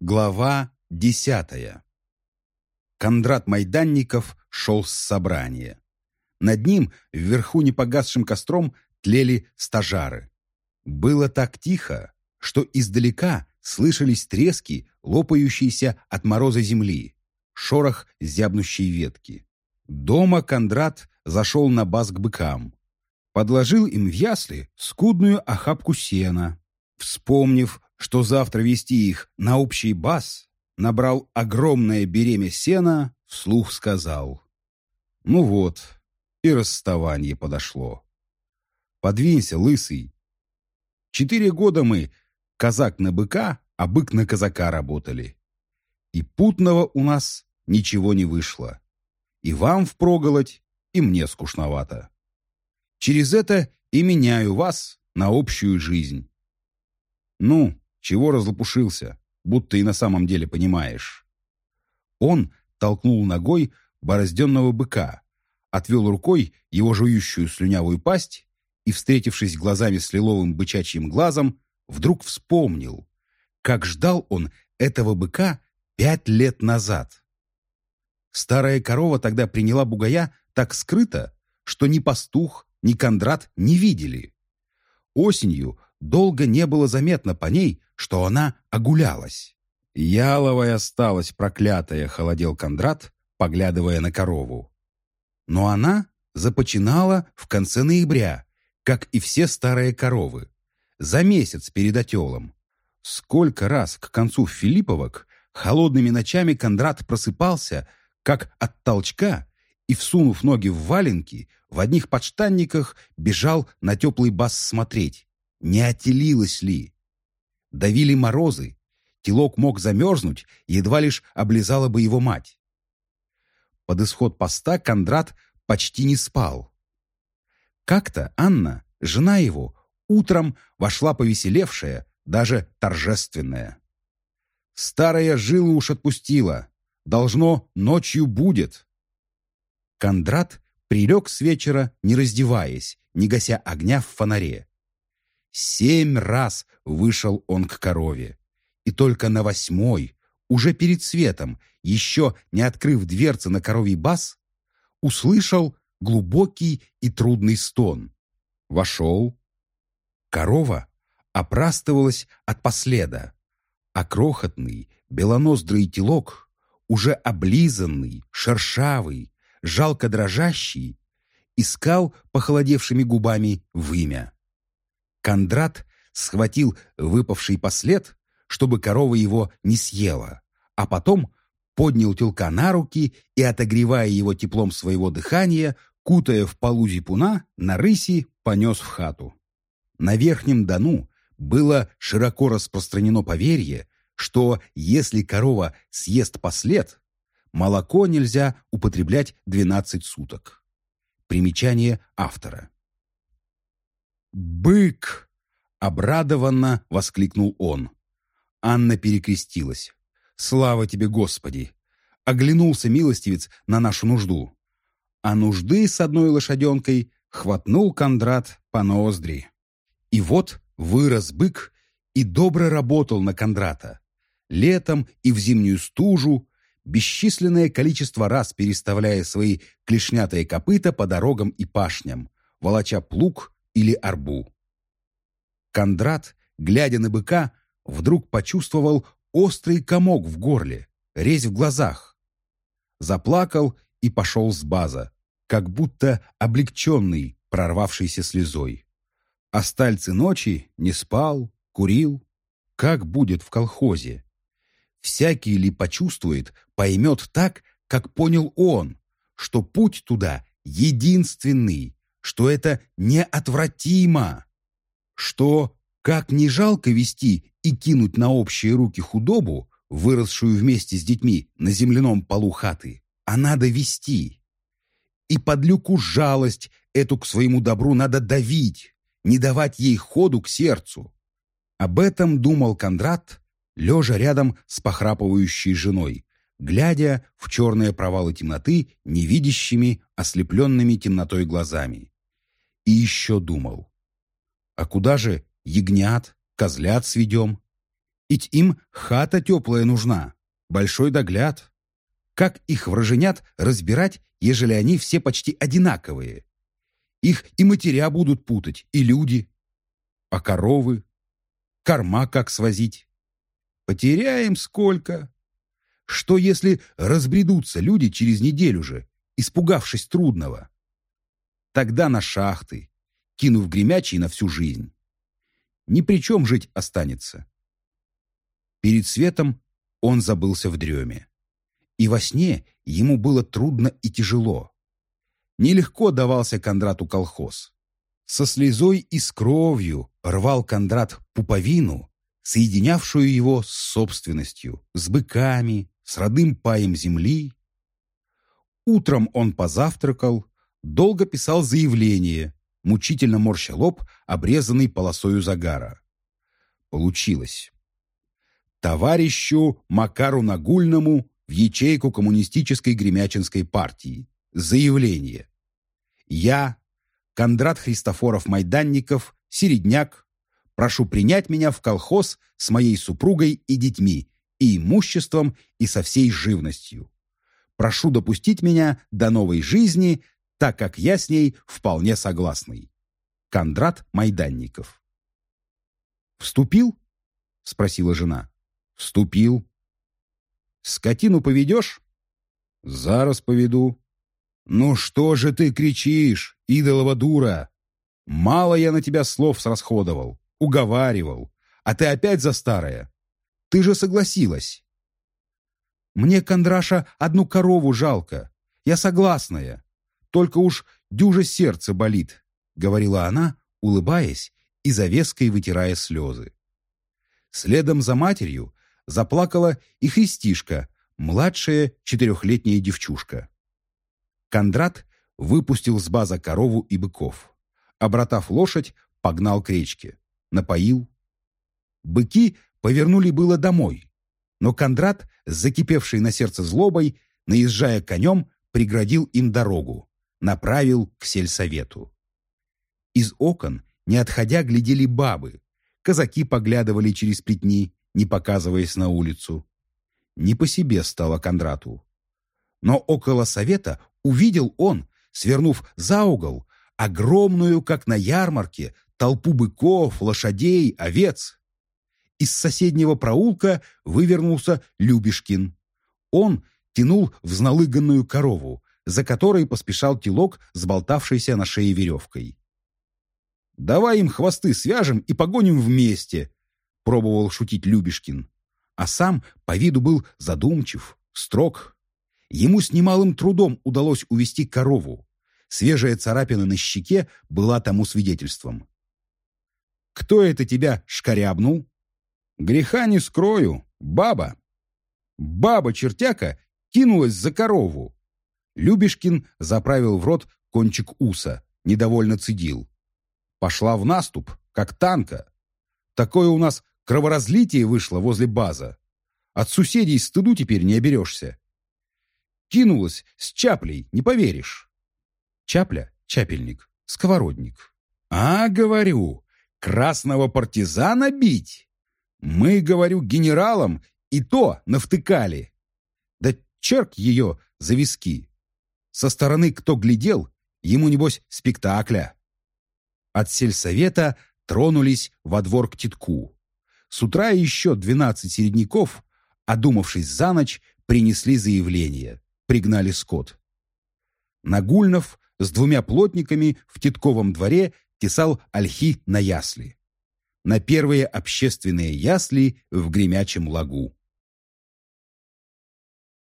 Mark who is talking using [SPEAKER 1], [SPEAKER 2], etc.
[SPEAKER 1] Глава десятая. Кондрат Майданников шел с собрания. Над ним, вверху непогасшим костром, тлели стажары. Было так тихо, что издалека слышались трески, лопающиеся от мороза земли, шорох зябнущей ветки. Дома Кондрат зашел на бас к быкам. Подложил им в ясли скудную охапку сена. Вспомнив, что завтра вести их на общий бас, набрал огромное беремя сена, вслух сказал. «Ну вот, и расставание подошло. Подвинься, лысый. Четыре года мы казак на быка, а бык на казака работали. И путного у нас ничего не вышло. И вам впроголодь, и мне скучновато. Через это и меняю вас на общую жизнь. Ну, чего разлопушился, будто и на самом деле понимаешь. Он толкнул ногой борозденного быка, отвел рукой его жующую слюнявую пасть и, встретившись глазами с лиловым бычачьим глазом, вдруг вспомнил, как ждал он этого быка пять лет назад. Старая корова тогда приняла бугая так скрыто, что ни пастух, ни Кондрат не видели. Осенью долго не было заметно по ней, что она огулялась. «Яловая осталась, проклятая!» — холодел Кондрат, поглядывая на корову. Но она започинала в конце ноября, как и все старые коровы, за месяц перед отелом. Сколько раз к концу Филипповок холодными ночами Кондрат просыпался, как от толчка, и, всунув ноги в валенки, в одних подштанниках бежал на теплый бас смотреть, не отелилось ли. Давили морозы, телок мог замерзнуть, едва лишь облизала бы его мать. Под исход поста Кондрат почти не спал. Как-то Анна, жена его, утром вошла повеселевшая, даже торжественная. Старая жила уж отпустила. Должно, ночью будет. Кондрат прилег с вечера, не раздеваясь, не гася огня в фонаре. Семь раз вышел он к корове. И только на восьмой, уже перед светом, еще не открыв дверцы на коровий бас, услышал глубокий и трудный стон. Вошел. Корова опрастывалась от последа, а крохотный белоноздрый телок, уже облизанный, шершавый, жалко дрожащий, искал похолодевшими губами вымя. Кондрат схватил выпавший послед, чтобы корова его не съела, а потом поднял телка на руки и, отогревая его теплом своего дыхания, кутая в полу зипуна, на рыси понес в хату. На верхнем Дону было широко распространено поверье, что если корова съест послед, молоко нельзя употреблять 12 суток. Примечание автора. «Бык!» — обрадованно воскликнул он. Анна перекрестилась. «Слава тебе, Господи!» Оглянулся милостивец на нашу нужду. А нужды с одной лошаденкой хватнул Кондрат по ноздри. И вот вырос бык и добро работал на Кондрата. Летом и в зимнюю стужу, бесчисленное количество раз переставляя свои клешнятые копыта по дорогам и пашням, волоча плуг или арбу. Кондрат, глядя на быка, вдруг почувствовал острый комок в горле, резь в глазах. Заплакал и пошел с база, как будто облегченный, прорвавшийся слезой. А стальцы ночи не спал, курил. Как будет в колхозе? Всякий ли почувствует, поймет так, как понял он, что путь туда единственный, что это неотвратимо, что, как не жалко вести и кинуть на общие руки худобу, выросшую вместе с детьми на земляном полу хаты, а надо вести. И под люку жалость эту к своему добру надо давить, не давать ей ходу к сердцу. Об этом думал Кондрат, лежа рядом с похрапывающей женой, глядя в черные провалы темноты невидящими, ослепленными темнотой глазами. И еще думал, а куда же ягнят, козлят сведем? Ведь им хата теплая нужна, большой догляд. Как их враженят разбирать, ежели они все почти одинаковые? Их и матеря будут путать, и люди. А коровы? Корма как свозить? Потеряем сколько? Что, если разбредутся люди через неделю же, испугавшись трудного? Тогда на шахты, кинув гремячий на всю жизнь. Ни при чем жить останется. Перед светом он забылся в дреме. И во сне ему было трудно и тяжело. Нелегко давался Кондрату колхоз. Со слезой и с кровью рвал Кондрат пуповину, соединявшую его с собственностью, с быками, с родным паем земли. Утром он позавтракал, долго писал заявление, мучительно морща лоб, обрезанный полосою загара. Получилось. Товарищу Макару Нагульному в ячейку коммунистической Гремячинской партии. Заявление. Я, Кондрат Христофоров-Майданников, середняк, прошу принять меня в колхоз с моей супругой и детьми, и имуществом, и со всей живностью. Прошу допустить меня до новой жизни, так как я с ней вполне согласный. Кондрат Майданников. «Вступил?» — спросила жена. «Вступил». «Скотину поведешь?» «Зараз поведу». «Ну что же ты кричишь, идолова дура? Мало я на тебя слов срасходовал, уговаривал, а ты опять за старое. Ты же согласилась». «Мне, Кондраша, одну корову жалко. Я согласная. Только уж дюже сердце болит», — говорила она, улыбаясь и завеской вытирая слезы. Следом за матерью заплакала и Христишка, младшая четырехлетняя девчушка. Кондрат выпустил с база корову и быков. Обратав лошадь, погнал к речке. Напоил. Быки повернули было домой, но Кондрат, закипевший на сердце злобой, наезжая конем, преградил им дорогу, направил к сельсовету. Из окон, не отходя, глядели бабы. Казаки поглядывали через плетни, не показываясь на улицу. Не по себе стало Кондрату. Но около совета увидел он, свернув за угол, огромную, как на ярмарке, толпу быков, лошадей, овец. Из соседнего проулка вывернулся Любешкин. Он тянул взналыганную корову, за которой поспешал телок, сболтавшийся на шее веревкой. «Давай им хвосты свяжем и погоним вместе», — пробовал шутить Любешкин. А сам по виду был задумчив, строг. Ему с немалым трудом удалось увести корову. Свежая царапина на щеке была тому свидетельством. «Кто это тебя шкарябнул?» «Греха не скрою. Баба». Баба-чертяка кинулась за корову. Любешкин заправил в рот кончик уса, недовольно цедил. Пошла в наступ, как танка. Такое у нас кроворазлитие вышло возле база. От суседей стыду теперь не оберешься. Кинулась с чаплей, не поверишь. Чапля — чапельник, сковородник. А, говорю, красного партизана бить? Мы, говорю, генералам и то навтыкали. Да черк ее за виски. Со стороны кто глядел, ему, небось, спектакля. От сельсовета тронулись во двор к титку. С утра еще двенадцать середняков, одумавшись за ночь, принесли заявление, пригнали скот. Нагульнов с двумя плотниками в Титковом дворе тесал ольхи на ясли. На первые общественные ясли в Гремячем лагу.